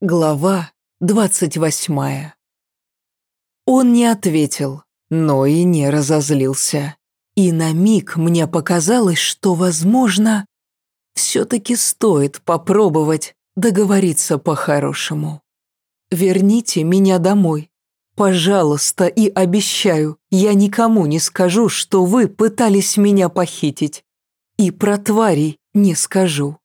Глава двадцать восьмая. Он не ответил, но и не разозлился. И на миг мне показалось, что, возможно, все-таки стоит попробовать договориться по-хорошему. Верните меня домой. Пожалуйста, и обещаю, я никому не скажу, что вы пытались меня похитить. И про тварей не скажу.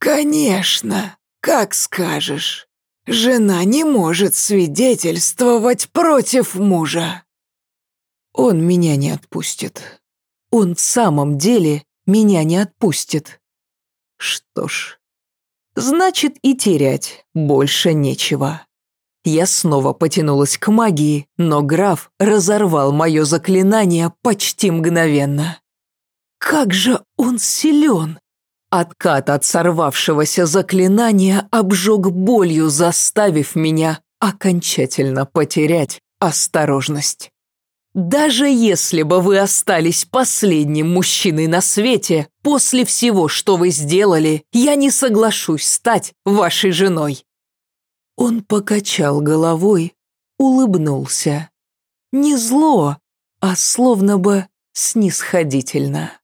«Конечно!» «Как скажешь. Жена не может свидетельствовать против мужа». Он меня не отпустит. Он в самом деле меня не отпустит. Что ж, значит и терять больше нечего. Я снова потянулась к магии, но граф разорвал мое заклинание почти мгновенно. Как же он силен! Откат от сорвавшегося заклинания обжег болью, заставив меня окончательно потерять осторожность. Даже если бы вы остались последним мужчиной на свете, после всего, что вы сделали, я не соглашусь стать вашей женой. Он покачал головой, улыбнулся. Не зло, а словно бы снисходительно.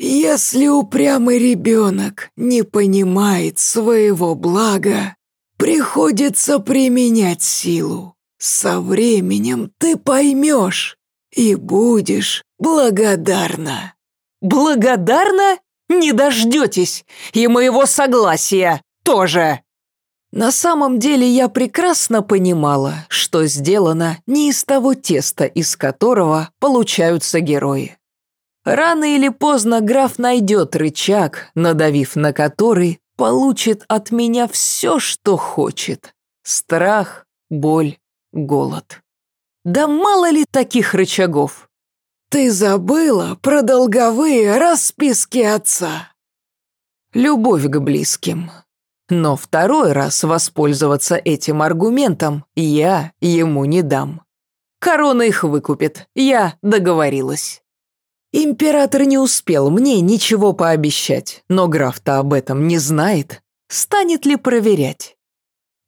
Если упрямый ребенок не понимает своего блага, приходится применять силу. Со временем ты поймешь и будешь благодарна. Благодарна? Не дождетесь. И моего согласия тоже. На самом деле я прекрасно понимала, что сделано не из того теста, из которого получаются герои. Рано или поздно граф найдет рычаг, надавив на который, получит от меня все, что хочет. Страх, боль, голод. Да мало ли таких рычагов? Ты забыла про долговые расписки отца. Любовь к близким. Но второй раз воспользоваться этим аргументом я ему не дам. Корона их выкупит, я договорилась. Император не успел мне ничего пообещать, но граф-то об этом не знает. Станет ли проверять?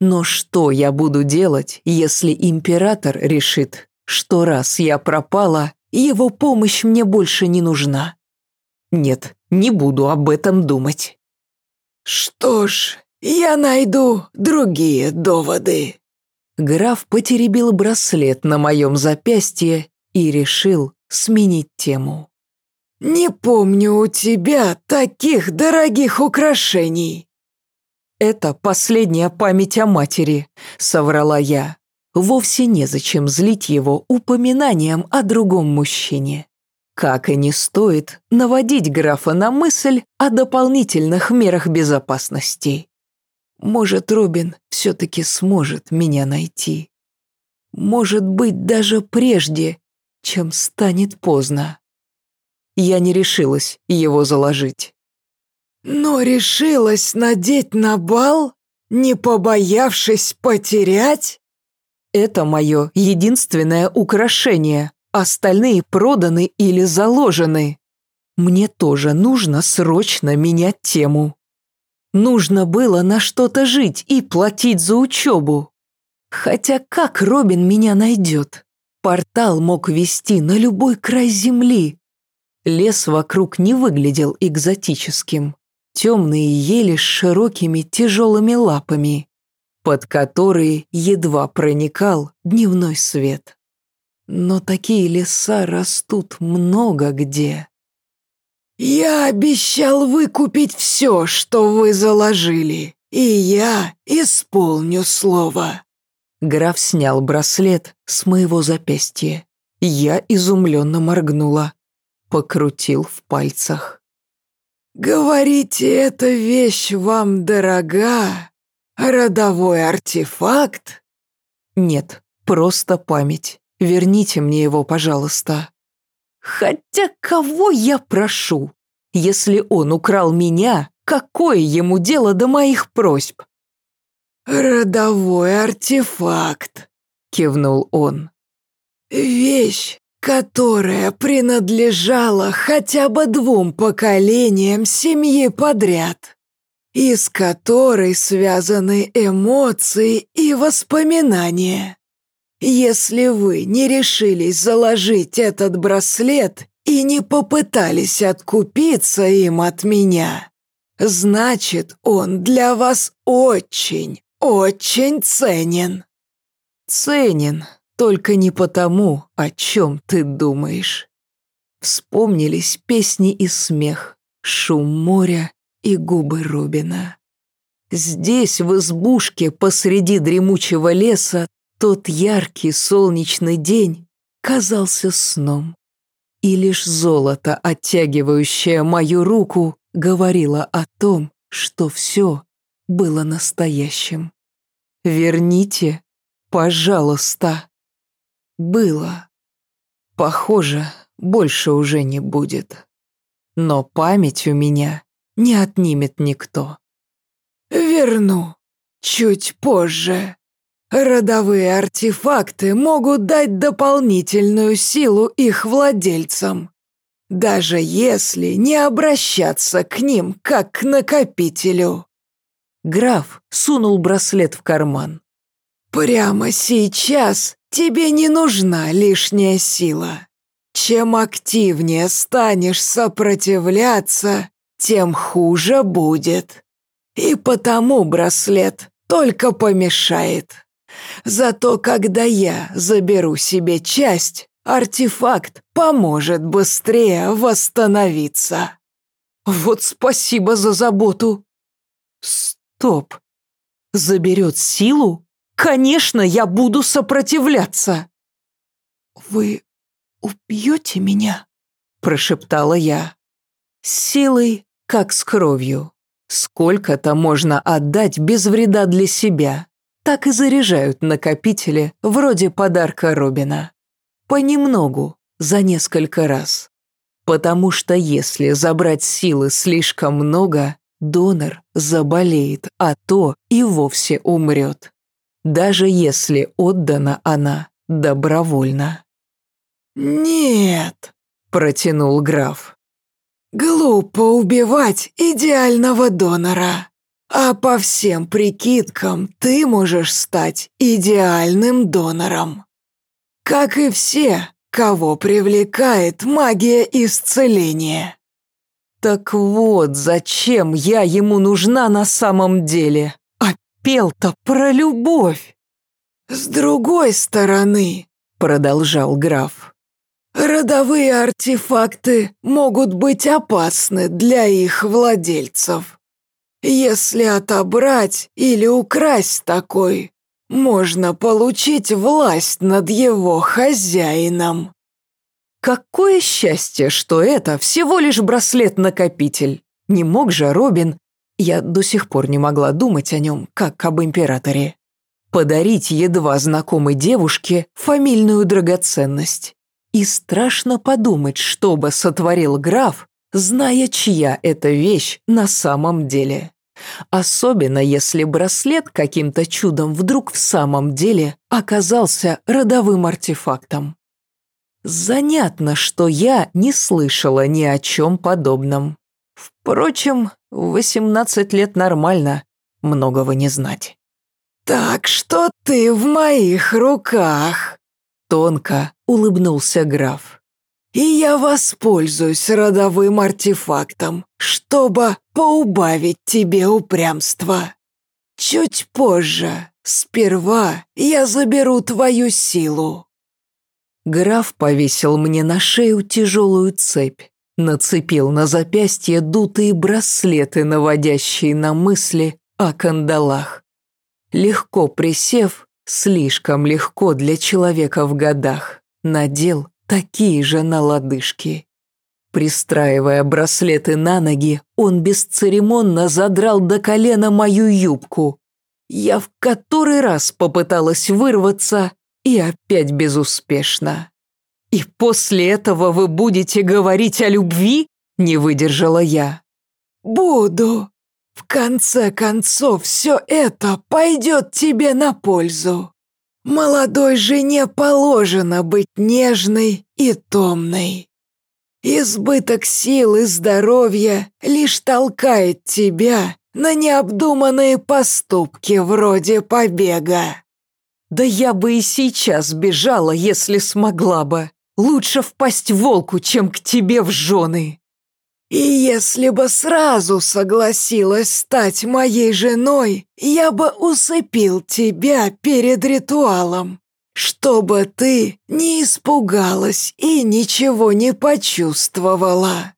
Но что я буду делать, если император решит, что раз я пропала, его помощь мне больше не нужна? Нет, не буду об этом думать. Что ж, я найду другие доводы. Граф потеребил браслет на моем запястье и решил сменить тему. «Не помню у тебя таких дорогих украшений». «Это последняя память о матери», — соврала я. Вовсе незачем злить его упоминанием о другом мужчине. Как и не стоит наводить графа на мысль о дополнительных мерах безопасности. Может, Робин все-таки сможет меня найти. Может быть, даже прежде, чем станет поздно я не решилась его заложить. «Но решилась надеть на бал, не побоявшись потерять?» «Это мое единственное украшение, остальные проданы или заложены. Мне тоже нужно срочно менять тему. Нужно было на что-то жить и платить за учебу. Хотя как Робин меня найдет? Портал мог вести на любой край земли, Лес вокруг не выглядел экзотическим. Темные ели с широкими тяжелыми лапами, под которые едва проникал дневной свет. Но такие леса растут много где. «Я обещал выкупить все, что вы заложили, и я исполню слово». Граф снял браслет с моего запястья. Я изумленно моргнула покрутил в пальцах. «Говорите, эта вещь вам дорога? Родовой артефакт?» «Нет, просто память. Верните мне его, пожалуйста». «Хотя кого я прошу? Если он украл меня, какое ему дело до моих просьб?» «Родовой артефакт», — кивнул он. «Вещь, которая принадлежала хотя бы двум поколениям семьи подряд. и с которой связаны эмоции и воспоминания. Если вы не решились заложить этот браслет и не попытались откупиться им от меня, значит, он для вас очень, очень ценен. Ценен, только не потому, о чем ты думаешь. Вспомнились песни и смех, шум моря и губы Рубина. Здесь, в избушке посреди дремучего леса, тот яркий солнечный день казался сном. И лишь золото, оттягивающее мою руку, говорило о том, что все было настоящим. «Верните, пожалуйста». Было. Похоже, больше уже не будет. Но память у меня не отнимет никто. «Верну. Чуть позже. Родовые артефакты могут дать дополнительную силу их владельцам, даже если не обращаться к ним как к накопителю». Граф сунул браслет в карман. «Прямо сейчас тебе не нужна лишняя сила. Чем активнее станешь сопротивляться, тем хуже будет. И потому браслет только помешает. Зато когда я заберу себе часть, артефакт поможет быстрее восстановиться. Вот спасибо за заботу. Стоп. Заберет силу? Конечно, я буду сопротивляться. Вы убьете меня? Прошептала я. Силой, как с кровью. Сколько-то можно отдать без вреда для себя. Так и заряжают накопители, вроде подарка Робина. Понемногу, за несколько раз. Потому что если забрать силы слишком много, донор заболеет, а то и вовсе умрет. Даже если отдана она добровольно. «Нет», — протянул граф. «Глупо убивать идеального донора, а по всем прикидкам ты можешь стать идеальным донором. Как и все, кого привлекает магия исцеления». «Так вот, зачем я ему нужна на самом деле? Пел-то про любовь!» «С другой стороны», — продолжал граф, Родовые артефакты могут быть опасны для их владельцев. Если отобрать или украсть такой, можно получить власть над его хозяином. Какое счастье, что это всего лишь браслет-накопитель. Не мог же Робин, я до сих пор не могла думать о нем, как об императоре, подарить едва знакомой девушке фамильную драгоценность. И страшно подумать, что бы сотворил граф, зная, чья эта вещь на самом деле. Особенно если браслет каким-то чудом вдруг в самом деле оказался родовым артефактом. Занятно, что я не слышала ни о чем подобном. Впрочем, в 18 лет нормально многого не знать. «Так что ты в моих руках», Тонко улыбнулся граф. «И я воспользуюсь родовым артефактом, чтобы поубавить тебе упрямство. Чуть позже, сперва я заберу твою силу». Граф повесил мне на шею тяжелую цепь, нацепил на запястье дутые браслеты, наводящие на мысли о кандалах. Легко присев, Слишком легко для человека в годах. Надел такие же на лодыжки. Пристраивая браслеты на ноги, он бесцеремонно задрал до колена мою юбку. Я в который раз попыталась вырваться, и опять безуспешно. «И после этого вы будете говорить о любви?» – не выдержала я. «Буду», в конце концов, все это пойдет тебе на пользу. Молодой жене положено быть нежной и томной. Избыток сил и здоровья лишь толкает тебя на необдуманные поступки вроде побега. Да я бы и сейчас бежала, если смогла бы. Лучше впасть волку, чем к тебе в жены. И если бы сразу согласилась стать моей женой, я бы усыпил тебя перед ритуалом, чтобы ты не испугалась и ничего не почувствовала.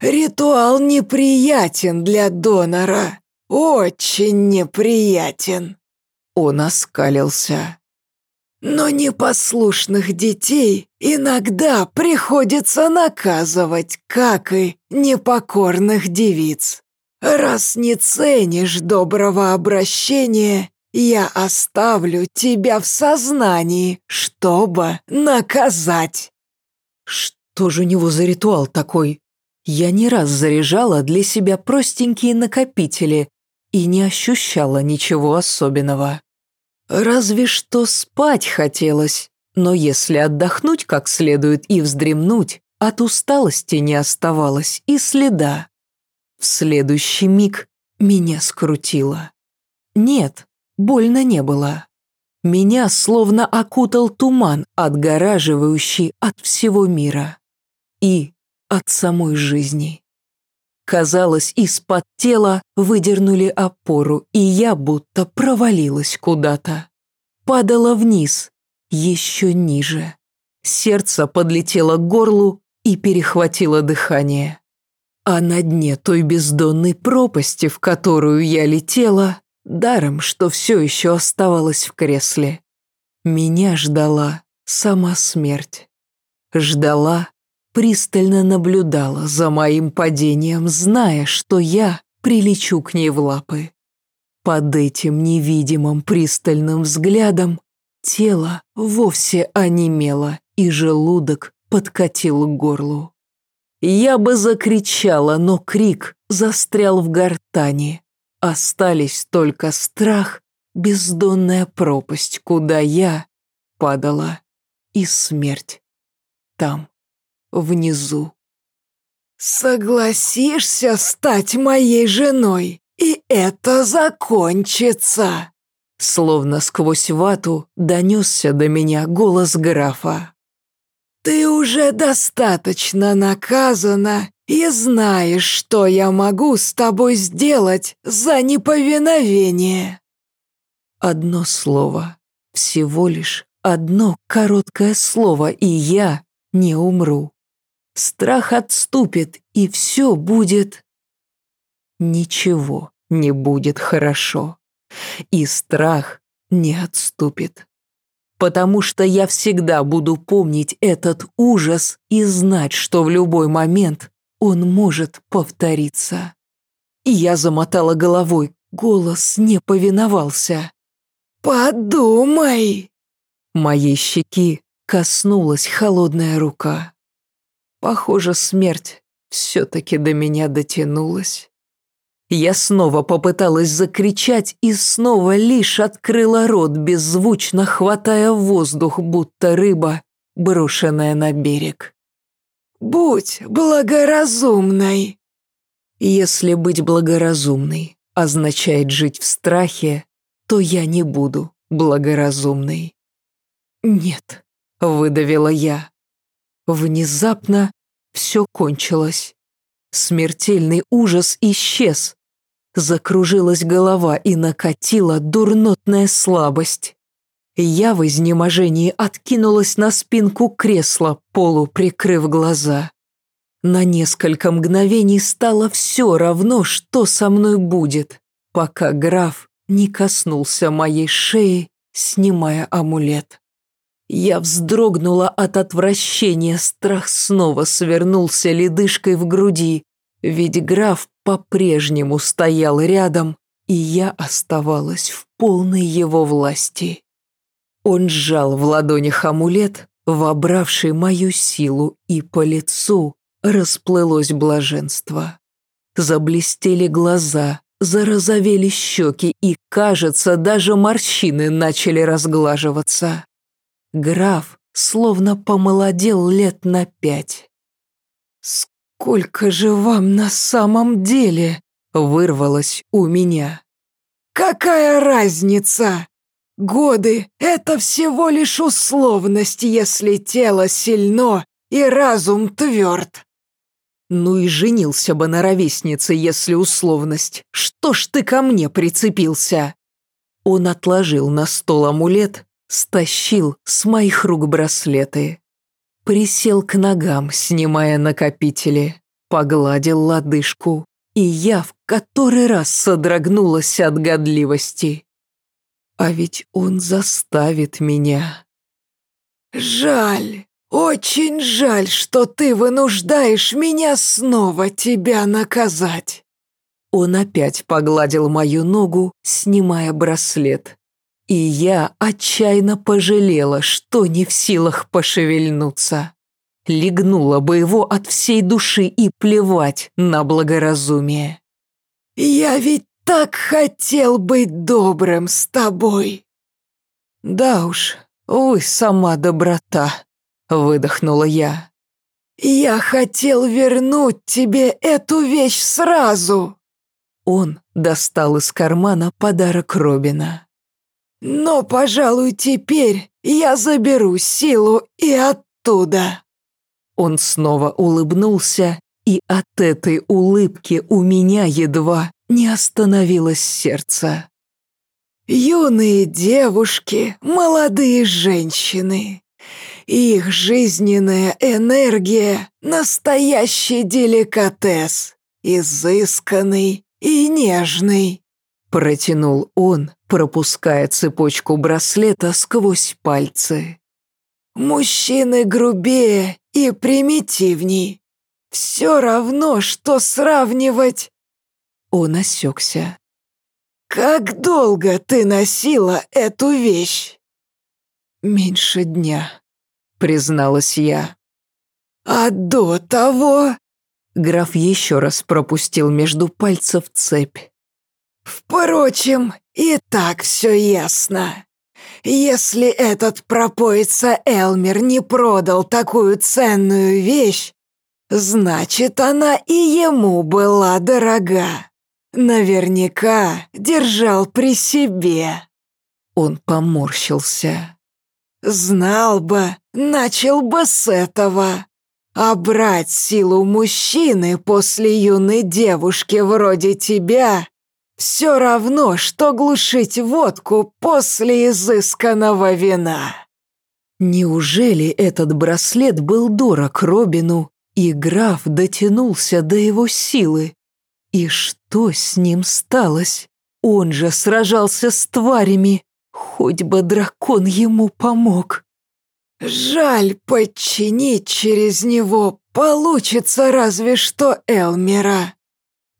Ритуал неприятен для донора, очень неприятен. Он оскалился. Но непослушных детей иногда приходится наказывать, как и непокорных девиц. Раз не ценишь доброго обращения, я оставлю тебя в сознании, чтобы наказать. Что же у него за ритуал такой? Я не раз заряжала для себя простенькие накопители и не ощущала ничего особенного. Разве что спать хотелось, но если отдохнуть как следует и вздремнуть, от усталости не оставалось и следа. В следующий миг меня скрутило. Нет, больно не было. Меня словно окутал туман, отгораживающий от всего мира. И от самой жизни. Казалось, из-под тела выдернули опору, и я будто провалилась куда-то. Падала вниз, еще ниже. Сердце подлетело к горлу и перехватило дыхание. А на дне той бездонной пропасти, в которую я летела, даром, что все еще оставалась в кресле, меня ждала сама смерть. Ждала пристально наблюдала за моим падением, зная, что я прилечу к ней в лапы. Под этим невидимым пристальным взглядом тело вовсе онемело, и желудок подкатил к горлу. Я бы закричала, но крик застрял в гортани. Остались только страх, бездонная пропасть, куда я падала, и смерть там внизу. «Согласишься стать моей женой, и это закончится!» Словно сквозь вату донесся до меня голос графа. «Ты уже достаточно наказана и знаешь, что я могу с тобой сделать за неповиновение». Одно слово, всего лишь одно короткое слово, и я не умру. Страх отступит, и все будет... Ничего не будет хорошо. И страх не отступит. Потому что я всегда буду помнить этот ужас и знать, что в любой момент он может повториться. И я замотала головой, голос не повиновался. «Подумай!» Моей щеки коснулась холодная рука. Похоже, смерть все-таки до меня дотянулась. Я снова попыталась закричать и снова лишь открыла рот, беззвучно хватая воздух, будто рыба, брошенная на берег. «Будь благоразумной!» Если быть благоразумной означает жить в страхе, то я не буду благоразумной. Нет, выдавила я. Внезапно все кончилось. Смертельный ужас исчез. Закружилась голова и накатила дурнотная слабость. Я в изнеможении откинулась на спинку кресла, полу прикрыв глаза. На несколько мгновений стало все равно, что со мной будет, пока граф не коснулся моей шеи, снимая амулет. Я вздрогнула от отвращения, страх снова свернулся ледышкой в груди, ведь граф по-прежнему стоял рядом, и я оставалась в полной его власти. Он сжал в ладонях амулет, вобравший мою силу, и по лицу расплылось блаженство. Заблестели глаза, зарозовели щеки, и, кажется, даже морщины начали разглаживаться. Граф словно помолодел лет на пять. «Сколько же вам на самом деле?» вырвалось у меня. «Какая разница? Годы — это всего лишь условность, если тело сильно и разум тверд». Ну и женился бы на ровеснице, если условность. Что ж ты ко мне прицепился? Он отложил на стол амулет, стащил с моих рук браслеты. Присел к ногам, снимая накопители, погладил лодыжку, и я в который раз содрогнулась от годливости. А ведь он заставит меня. «Жаль, очень жаль, что ты вынуждаешь меня снова тебя наказать». Он опять погладил мою ногу, снимая браслет. И я отчаянно пожалела, что не в силах пошевельнуться. Легнула бы его от всей души и плевать на благоразумие. «Я ведь так хотел быть добрым с тобой!» «Да уж, вы сама доброта», — выдохнула я. «Я хотел вернуть тебе эту вещь сразу!» Он достал из кармана подарок Робина. «Но, пожалуй, теперь я заберу силу и оттуда». Он снова улыбнулся, и от этой улыбки у меня едва не остановилось сердце. «Юные девушки, молодые женщины, их жизненная энергия – настоящий деликатес, изысканный и нежный», – протянул он, пропуская цепочку браслета сквозь пальцы. «Мужчины грубее и примитивней. Все равно, что сравнивать...» Он осекся. «Как долго ты носила эту вещь?» «Меньше дня», — призналась я. «А до того?» Граф еще раз пропустил между пальцев цепь. «Впрочем, и так все ясно. Если этот пропоица Элмер не продал такую ценную вещь, значит, она и ему была дорога. Наверняка держал при себе». Он поморщился. «Знал бы, начал бы с этого. А брать силу мужчины после юной девушки вроде тебя все равно, что глушить водку после изысканного вина». Неужели этот браслет был дорог Робину, и граф дотянулся до его силы? И что с ним сталось? Он же сражался с тварями, хоть бы дракон ему помог. Жаль, подчинить через него получится разве что Элмера.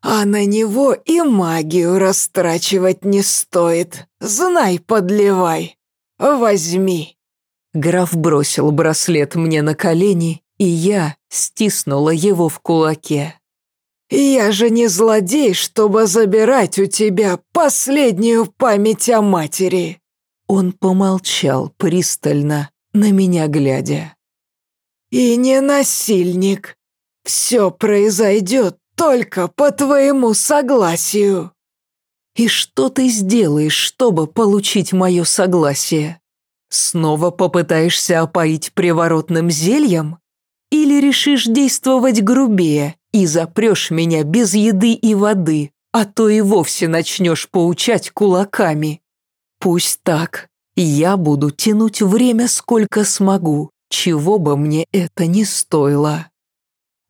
А на него и магию растрачивать не стоит. Знай, подливай. Возьми. Граф бросил браслет мне на колени, и я стиснула его в кулаке. «Я же не злодей, чтобы забирать у тебя последнюю память о матери!» Он помолчал пристально, на меня глядя. «И не насильник. Все произойдет только по твоему согласию». «И что ты сделаешь, чтобы получить мое согласие? Снова попытаешься опоить приворотным зельем? Или решишь действовать грубее и запрешь меня без еды и воды, а то и вовсе начнешь поучать кулаками? Пусть так, я буду тянуть время сколько смогу, чего бы мне это ни стоило.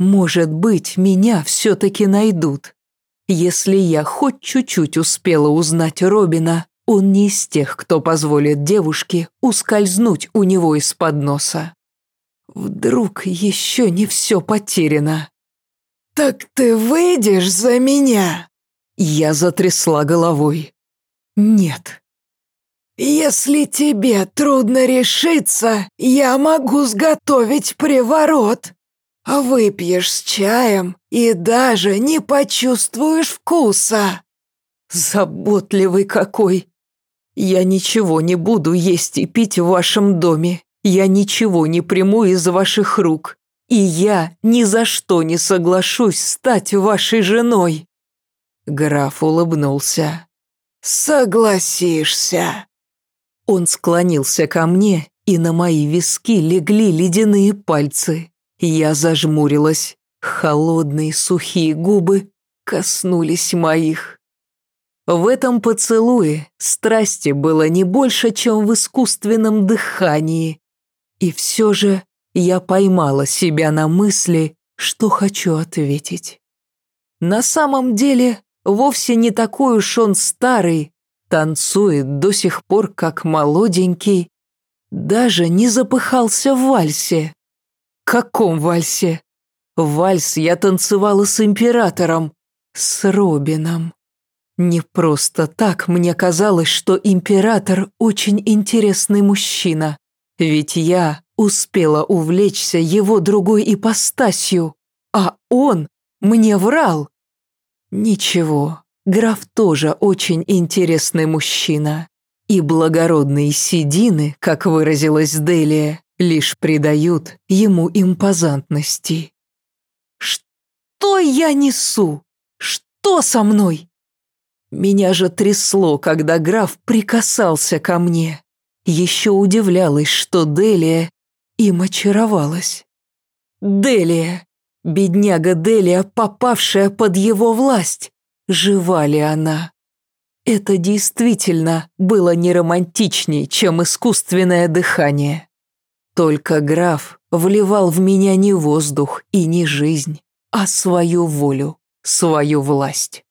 Может быть, меня все-таки найдут. Если я хоть чуть-чуть успела узнать Робина, он не из тех, кто позволит девушке ускользнуть у него из-под носа. Вдруг еще не все потеряно. «Так ты выйдешь за меня?» Я затрясла головой. «Нет, «Если тебе трудно решиться, я могу сготовить приворот. Выпьешь с чаем и даже не почувствуешь вкуса». «Заботливый какой! Я ничего не буду есть и пить в вашем доме. Я ничего не приму из ваших рук. И я ни за что не соглашусь стать вашей женой». Граф улыбнулся. «Согласишься». Он склонился ко мне, и на мои виски легли ледяные пальцы. Я зажмурилась. Холодные сухие губы коснулись моих. В этом поцелуе страсти было не больше, чем в искусственном дыхании. И все же я поймала себя на мысли, что хочу ответить. На самом деле, вовсе не такой уж он старый, танцует до сих пор как молоденький, даже не запыхался в вальсе. Каком вальсе? Вальс я танцевала с императором, с Робином. Не просто так мне казалось, что император очень интересный мужчина, ведь я успела увлечься его другой ипостасью, а он мне врал. Ничего, граф тоже очень интересный мужчина, и благородные седины, как выразилась Делия, лишь придают ему импозантности. Что я несу? Что со мной? Меня же трясло, когда граф прикасался ко мне. Еще удивлялась, что Делия им очаровалась. Делия, бедняга Делия, попавшая под его власть. Жива ли она? Это действительно было не романтичней, чем искусственное дыхание. Только граф вливал в меня не воздух и не жизнь, а свою волю, свою власть.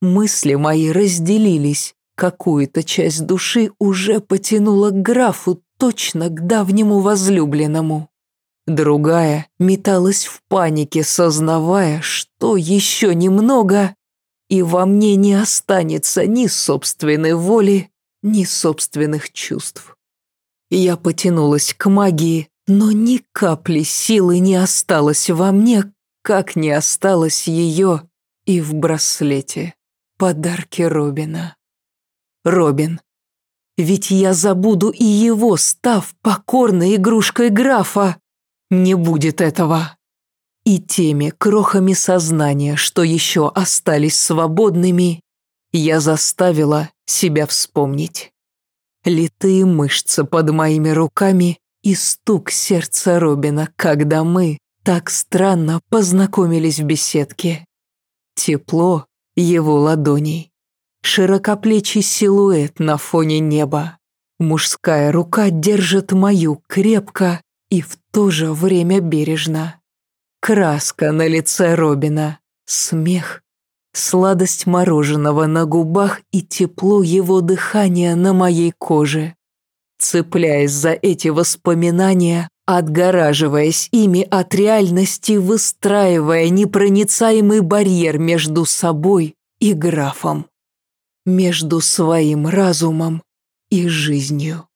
Мысли мои разделились. Какую-то часть души уже потянула к графу точно к давнему возлюбленному. Другая металась в панике, сознавая, что еще немного, и во мне не останется ни собственной воли, ни собственных чувств. Я потянулась к магии, но ни капли силы не осталось во мне, как не осталось ее и в браслете подарки Робина. Робин. Ведь я забуду и его, став покорной игрушкой графа. Не будет этого. И теми крохами сознания, что еще остались свободными, я заставила себя вспомнить. Литые мышцы под моими руками и стук сердца Робина, когда мы так странно познакомились в беседке. Тепло его ладоней. Широкоплечий силуэт на фоне неба. Мужская рука держит мою крепко и в то же время бережно. Краска на лице Робина, смех, сладость мороженого на губах и тепло его дыхания на моей коже. Цепляясь за эти воспоминания, отгораживаясь ими от реальности, выстраивая непроницаемый барьер между собой и графом, между своим разумом и жизнью.